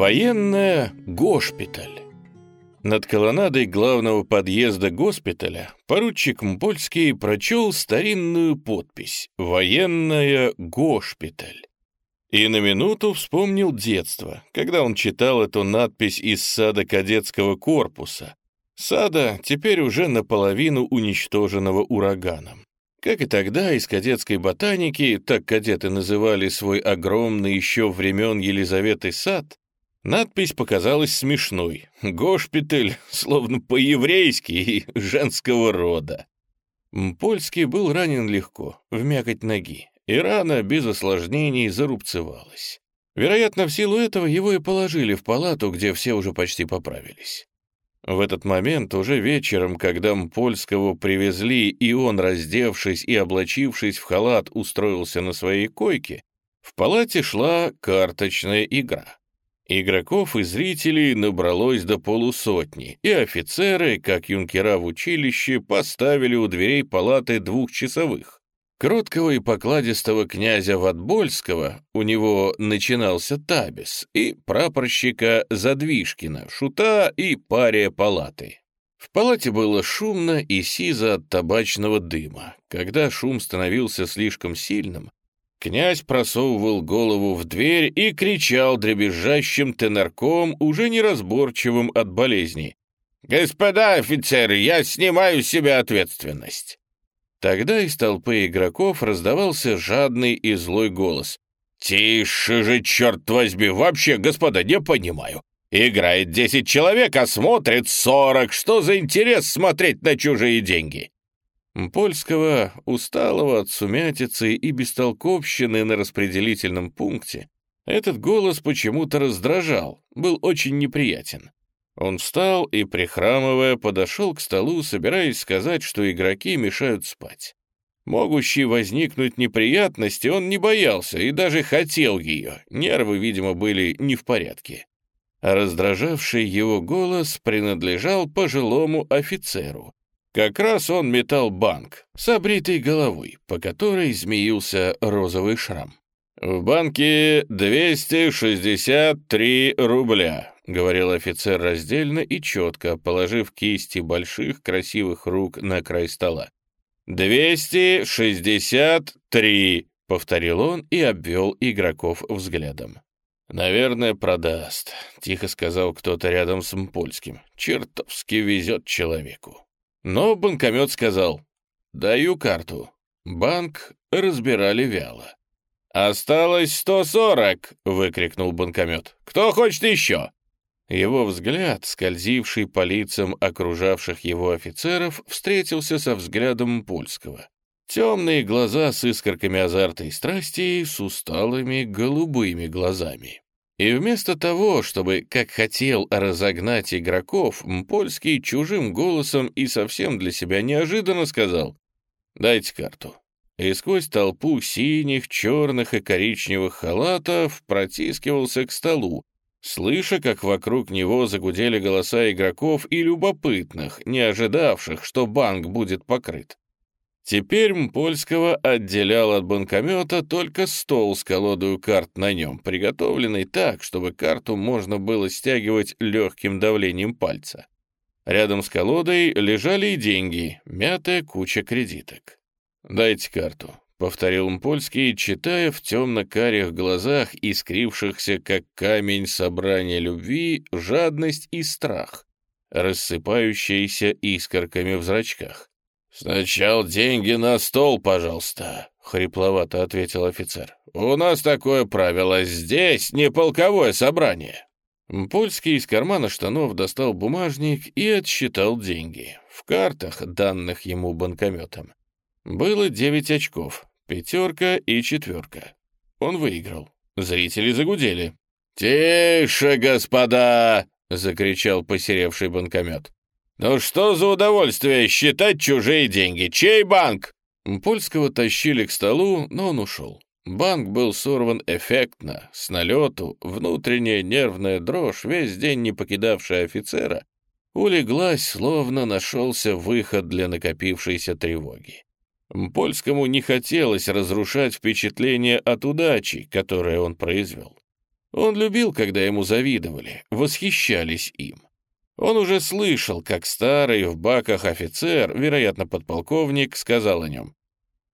Военная госпиталь. Над колоннадой главного подъезда госпиталя поручик Мпольский прочел старинную подпись «Военная госпиталь». И на минуту вспомнил детство, когда он читал эту надпись из сада кадетского корпуса. Сада, теперь уже наполовину уничтоженного ураганом. Как и тогда, из кадетской ботаники, так кадеты называли свой огромный еще времен Елизаветы сад, надпись показалась смешной. Госпиталь, словно по-еврейски и женского рода. Польский был ранен легко, в мякоть ноги и рана без осложнений зарубцевалась. Вероятно, в силу этого его и положили в палату, где все уже почти поправились. В этот момент, уже вечером, когда Мпольского привезли, и он, раздевшись и облачившись в халат, устроился на своей койке, в палате шла карточная игра. Игроков и зрителей набралось до полусотни, и офицеры, как юнкера в училище, поставили у дверей палаты двухчасовых. Кроткого и покладистого князя Ватбольского, у него начинался табис, и прапорщика Задвижкина, шута и пария палаты. В палате было шумно и сизо от табачного дыма. Когда шум становился слишком сильным, князь просовывал голову в дверь и кричал дребезжащим тенорком, уже неразборчивым от болезни. «Господа офицеры, я снимаю с себя ответственность!» Тогда из толпы игроков раздавался жадный и злой голос. «Тише же, черт возьми! Вообще, господа, не понимаю. Играет десять человек, а смотрит сорок. Что за интерес смотреть на чужие деньги?» Польского, усталого от сумятицы и бестолковщины на распределительном пункте, этот голос почему-то раздражал, был очень неприятен. Он встал и, прихрамывая, подошел к столу, собираясь сказать, что игроки мешают спать. Могущей возникнуть неприятности он не боялся и даже хотел ее, нервы, видимо, были не в порядке. Раздражавший его голос принадлежал пожилому офицеру. Как раз он метал банк с обритой головой, по которой змеился розовый шрам. «В банке 263 рубля», — говорил офицер раздельно и четко, положив кисти больших красивых рук на край стола. «Двести шестьдесят три», — повторил он и обвел игроков взглядом. «Наверное, продаст», — тихо сказал кто-то рядом с Мпольским. «Чертовски везет человеку». Но банкомет сказал «Даю карту». Банк разбирали вяло. «Осталось сто сорок!» — выкрикнул банкомет. «Кто хочет еще?» Его взгляд, скользивший по лицам окружавших его офицеров, встретился со взглядом Польского. Темные глаза с искорками азарта и страсти, с усталыми голубыми глазами. И вместо того, чтобы, как хотел, разогнать игроков, Польский чужим голосом и совсем для себя неожиданно сказал «Дайте карту» и сквозь толпу синих, черных и коричневых халатов протискивался к столу, слыша, как вокруг него загудели голоса игроков и любопытных, не ожидавших, что банк будет покрыт. Теперь Мпольского отделял от банкомета только стол с колодою карт на нем, приготовленный так, чтобы карту можно было стягивать легким давлением пальца. Рядом с колодой лежали и деньги, мятая куча кредиток. «Дайте карту», — повторил Мпольский, читая в темно-карих глазах, искрившихся, как камень собрания любви, жадность и страх, рассыпающиеся искорками в зрачках. «Сначала деньги на стол, пожалуйста», — хрипловато ответил офицер. «У нас такое правило. Здесь не полковое собрание». Польский из кармана штанов достал бумажник и отсчитал деньги. В картах, данных ему банкометом, было девять очков, пятерка и четверка. Он выиграл. Зрители загудели. «Тише, господа!» — закричал посеревший банкомет. «Ну что за удовольствие считать чужие деньги? Чей банк?» Польского тащили к столу, но он ушел. Банк был сорван эффектно, с налету, внутренняя нервная дрожь, весь день не покидавшая офицера, улеглась, словно нашелся выход для накопившейся тревоги. Польскому не хотелось разрушать впечатление от удачи, которое он произвел. Он любил, когда ему завидовали, восхищались им. Он уже слышал, как старый в баках офицер, вероятно, подполковник, сказал о нем.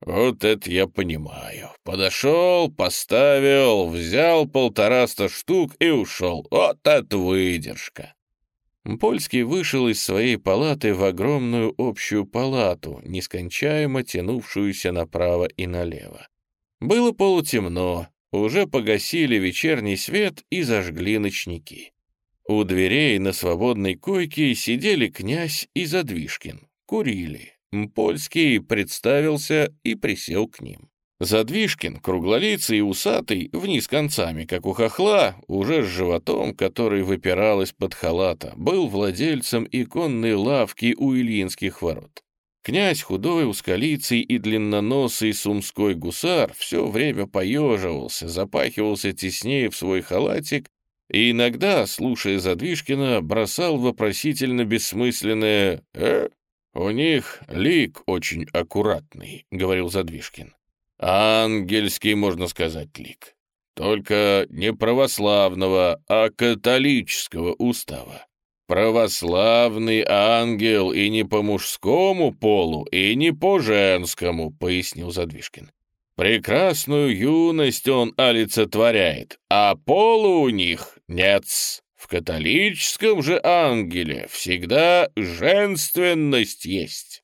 «Вот это я понимаю. Подошел, поставил, взял полтораста штук и ушел. Вот это выдержка!» Польский вышел из своей палаты в огромную общую палату, нескончаемо тянувшуюся направо и налево. Было полутемно, уже погасили вечерний свет и зажгли ночники. У дверей на свободной койке сидели князь и Задвижкин, курили. Польский представился и присел к ним. Задвижкин, круглолицый и усатый, вниз концами, как у хохла, уже с животом, который выпирал из-под халата, был владельцем иконной лавки у Ильинских ворот. Князь худой, узколицый и длинноносый сумской гусар все время поеживался, запахивался теснее в свой халатик и иногда, слушая Задвижкина, бросал вопросительно бессмысленное «э?» «У них лик очень аккуратный», — говорил Задвижкин. Ангельский, можно сказать, лик. Только не православного, а католического устава. Православный ангел и не по мужскому полу, и не по женскому, пояснил Задвижкин. Прекрасную юность он олицетворяет, а полу у них нет. В католическом же ангеле всегда женственность есть.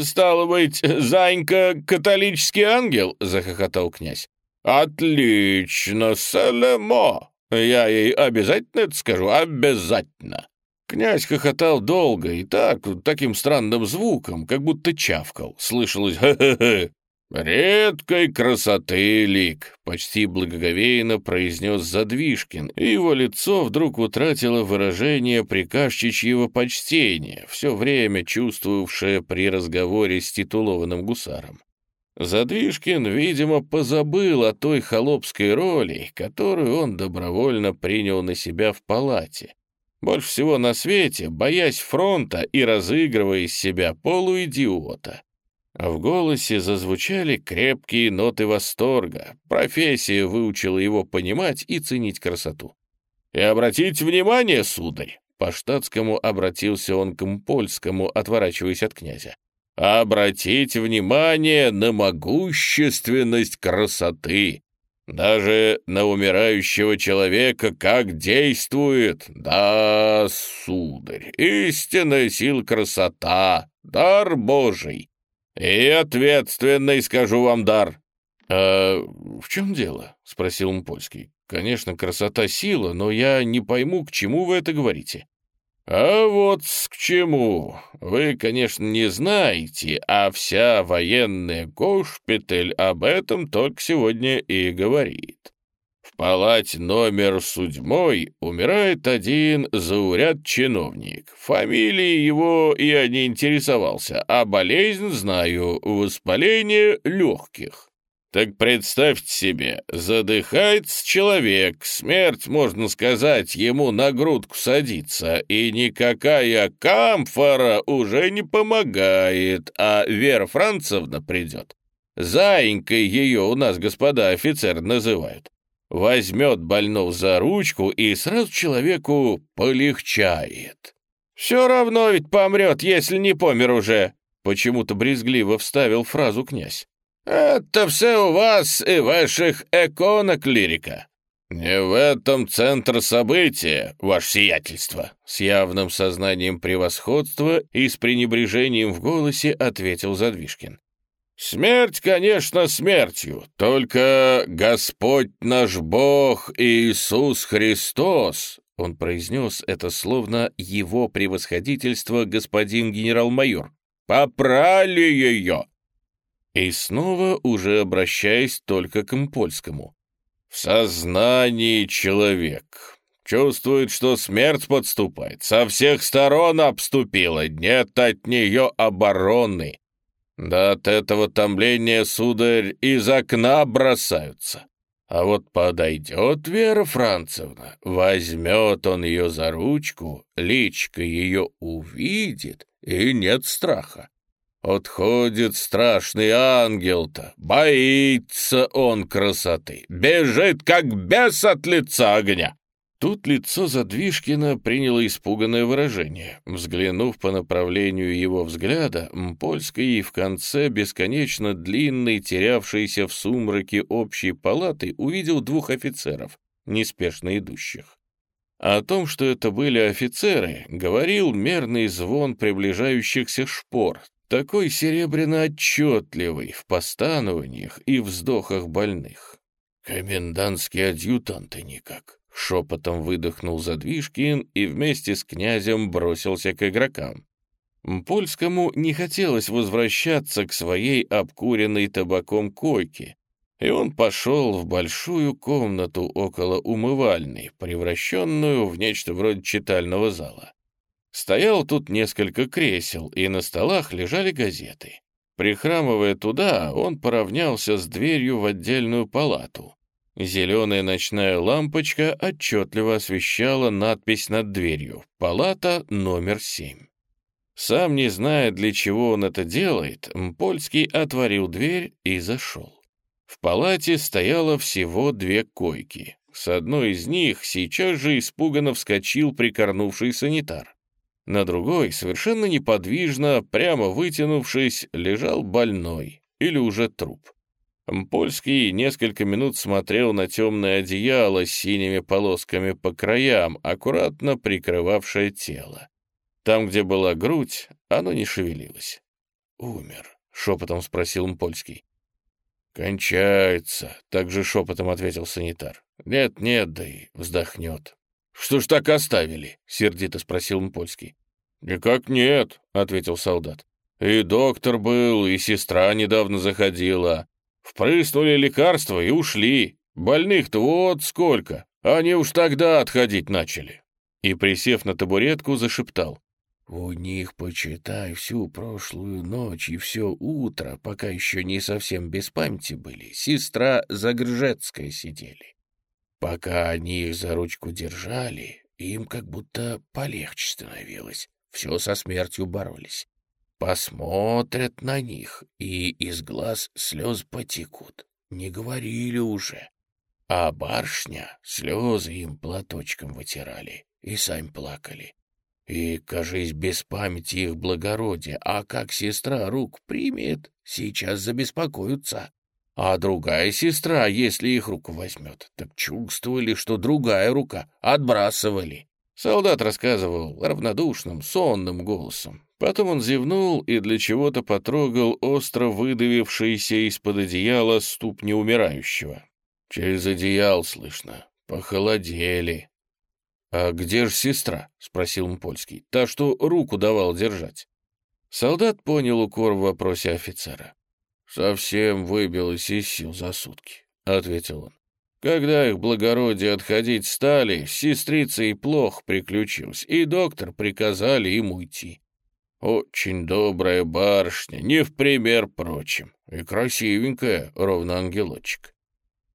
«Стало быть, Занька — католический ангел?» — захохотал князь. «Отлично, Салемо! Я ей обязательно это скажу, обязательно!» Князь хохотал долго и так, таким странным звуком, как будто чавкал. Слышалось «хе-хе-хе». «Редкой красоты лик», — почти благоговейно произнес Задвижкин, и его лицо вдруг утратило выражение приказчичьего почтения, все время чувствовавшее при разговоре с титулованным гусаром. Задвижкин, видимо, позабыл о той холопской роли, которую он добровольно принял на себя в палате. Больше всего на свете, боясь фронта и разыгрывая из себя полуидиота. А в голосе зазвучали крепкие ноты восторга. Профессия выучила его понимать и ценить красоту. «И обратите внимание, сударь!» По штатскому обратился он к Мпольскому, отворачиваясь от князя. «Обратите внимание на могущественность красоты! Даже на умирающего человека как действует! Да, сударь, истинная сила красота, дар Божий!» «И ответственный, скажу вам, дар». «А в чем дело?» — спросил Мпольский. «Конечно, красота — сила, но я не пойму, к чему вы это говорите». «А вот к чему. Вы, конечно, не знаете, а вся военная госпиталь об этом только сегодня и говорит. В палате номер седьмой умирает один зауряд-чиновник. Фамилии его я не интересовался, а болезнь знаю — воспаление легких. Так представьте себе, задыхается человек, смерть, можно сказать, ему на грудку садится, и никакая камфора уже не помогает, а Вера Францевна придет. Заинькой ее у нас господа офицеры называют возьмет больного за ручку и сразу человеку полегчает. «Все равно ведь помрет, если не помер уже», — почему-то брезгливо вставил фразу князь. «Это все у вас и ваших эконоклирика». «Не в этом центр события, ваше сиятельство», — с явным сознанием превосходства и с пренебрежением в голосе ответил Задвижкин. Смерть, конечно, смертью, только Господь наш Бог Иисус Христос, он произнес это словно его превосходительство господин генерал-майор, попрали ее. И снова уже обращаясь только к Импольскому. В сознании человек чувствует, что смерть подступает, со всех сторон обступила, нет от нее обороны. Да от этого томления, сударь, из окна бросаются. А вот подойдет Вера Францевна, возьмет он ее за ручку, личка ее увидит, и нет страха. Отходит страшный ангел-то, боится он красоты, бежит, как бес от лица огня. Тут лицо Задвижкина приняло испуганное выражение. Взглянув по направлению его взгляда, Мпольский в конце бесконечно длинной, терявшейся в сумраке общей палаты, увидел двух офицеров, неспешно идущих. О том, что это были офицеры, говорил мерный звон приближающихся шпор, такой серебряно-отчетливый в постанованиях и вздохах больных. Комендантские адъютанты никак. Шепотом выдохнул Задвижкин и вместе с князем бросился к игрокам. Польскому не хотелось возвращаться к своей обкуренной табаком койке, и он пошел в большую комнату около умывальной, превращенную в нечто вроде читального зала. Стоял тут несколько кресел, и на столах лежали газеты. Прихрамывая туда, он поравнялся с дверью в отдельную палату. Зеленая ночная лампочка отчетливо освещала надпись над дверью «Палата номер семь». Сам не зная, для чего он это делает, Польский отворил дверь и зашел. В палате стояло всего две койки. С одной из них сейчас же испуганно вскочил прикорнувший санитар. На другой, совершенно неподвижно, прямо вытянувшись, лежал больной или уже труп. Польский несколько минут смотрел на темное одеяло с синими полосками по краям, аккуратно прикрывавшее тело. Там, где была грудь, оно не шевелилось. «Умер», — шепотом спросил Мпольский. «Кончается», — также шепотом ответил санитар. «Нет-нет, да и вздохнет». «Что ж так оставили?» — сердито спросил Мпольский. «Никак нет», — ответил солдат. «И доктор был, и сестра недавно заходила. Впрыснули лекарства и ушли. Больных-то вот сколько. Они уж тогда отходить начали. И, присев на табуретку, зашептал. У них, почитай, всю прошлую ночь и все утро, пока еще не совсем без памяти были, сестра Загржецкая сидели. Пока они их за ручку держали, им как будто полегче становилось. Все со смертью боролись посмотрят на них, и из глаз слез потекут. Не говорили уже. А барышня слезы им платочком вытирали и сами плакали. И, кажись, без памяти их благородия, а как сестра рук примет, сейчас забеспокоятся. А другая сестра, если их руку возьмет, так чувствовали, что другая рука отбрасывали. Солдат рассказывал равнодушным, сонным голосом. Потом он зевнул и для чего-то потрогал остро выдавившиеся из-под одеяла ступни умирающего. Через одеял слышно. Похолодели. «А где же сестра?» — спросил Мпольский. «Та, что руку давал держать». Солдат понял укор в вопросе офицера. «Совсем выбилась из сил за сутки», — ответил он. Когда их благородие отходить стали, сестрица и плохо приключилась, и доктор приказали им уйти. Очень добрая барышня, не в пример прочим, и красивенькая, ровно ангелочек.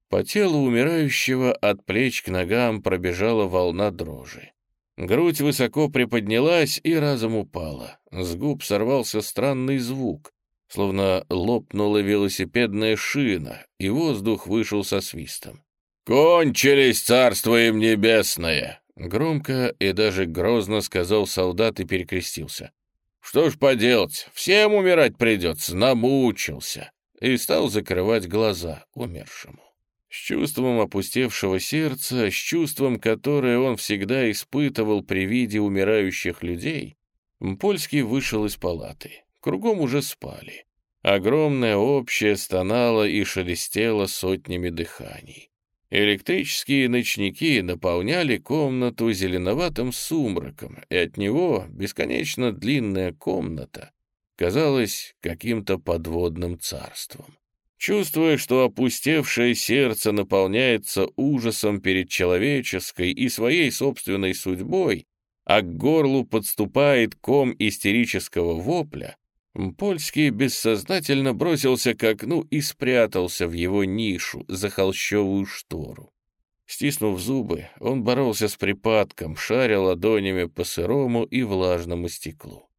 По телу умирающего от плеч к ногам пробежала волна дрожи. Грудь высоко приподнялась и разом упала. С губ сорвался странный звук, словно лопнула велосипедная шина, и воздух вышел со свистом. «Кончились, царство им небесное!» Громко и даже грозно сказал солдат и перекрестился. Что ж поделать, всем умирать придется, намучился. И стал закрывать глаза умершему. С чувством опустевшего сердца, с чувством, которое он всегда испытывал при виде умирающих людей, Польский вышел из палаты. Кругом уже спали. Огромное общее стонало и шелестело сотнями дыханий. Электрические ночники наполняли комнату зеленоватым сумраком, и от него бесконечно длинная комната казалась каким-то подводным царством. Чувствуя, что опустевшее сердце наполняется ужасом перед человеческой и своей собственной судьбой, а к горлу подступает ком истерического вопля, Польский бессознательно бросился к окну и спрятался в его нишу за холщовую штору. Стиснув зубы, он боролся с припадком, шаря ладонями по сырому и влажному стеклу.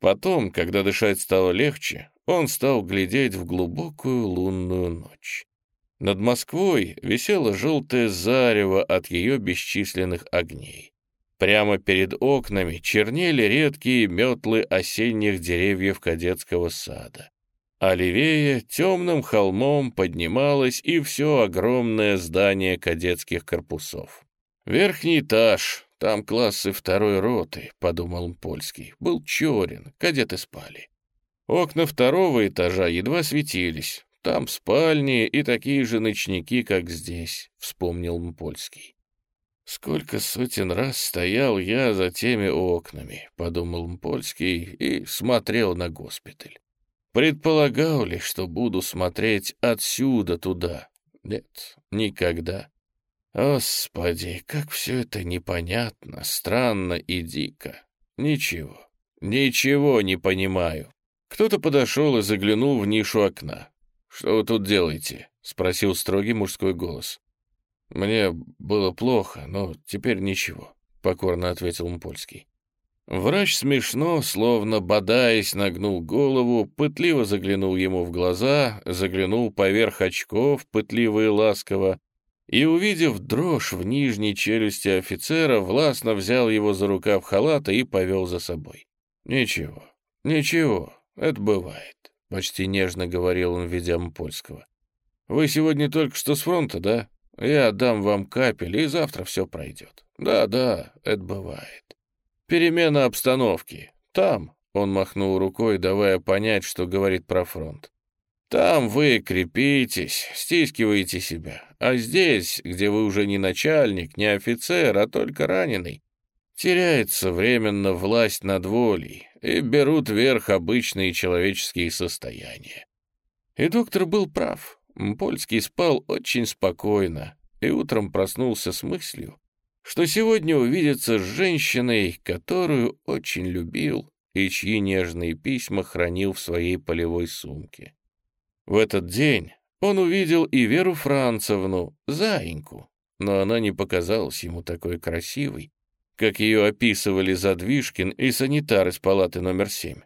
Потом, когда дышать стало легче, он стал глядеть в глубокую лунную ночь. Над Москвой висело желтое зарево от ее бесчисленных огней. Прямо перед окнами чернели редкие метлы осенних деревьев кадетского сада. А левее темным холмом поднималось и все огромное здание кадетских корпусов. Верхний этаж, там классы второй роты, подумал Польский, был черен, кадеты спали. Окна второго этажа едва светились, там спальни и такие же ночники, как здесь, вспомнил Мпольский. Сколько сотен раз стоял я за теми окнами, подумал Мпольский и смотрел на госпиталь. Предполагал ли, что буду смотреть отсюда туда? Нет, никогда. Господи, как все это непонятно, странно и дико. Ничего, ничего не понимаю. Кто-то подошел и заглянул в нишу окна. «Что вы тут делаете?» — спросил строгий мужской голос. «Мне было плохо, но теперь ничего», — покорно ответил Мпольский. Врач смешно, словно бодаясь, нагнул голову, пытливо заглянул ему в глаза, заглянул поверх очков, пытливо и ласково, и, увидев дрожь в нижней челюсти офицера, властно взял его за рукав халата и повел за собой. «Ничего, ничего, это бывает», — почти нежно говорил он, ведя польского. «Вы сегодня только что с фронта, да? Я дам вам капель, и завтра все пройдет. Да-да, это бывает. Перемена обстановки. Там, — он махнул рукой, давая понять, что говорит про фронт. Там вы крепитесь, стискиваете себя. А здесь, где вы уже не начальник, не офицер, а только раненый, теряется временно власть над волей и берут верх обычные человеческие состояния. И доктор был прав. Польский спал очень спокойно и утром проснулся с мыслью, что сегодня увидится с женщиной, которую очень любил и чьи нежные письма хранил в своей полевой сумке. В этот день он увидел и Веру Францевну, заиньку, но она не показалась ему такой красивой, как ее описывали Задвижкин и санитар из палаты номер семь.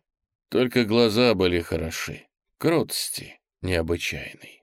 Только глаза были хороши, кротости необычайной.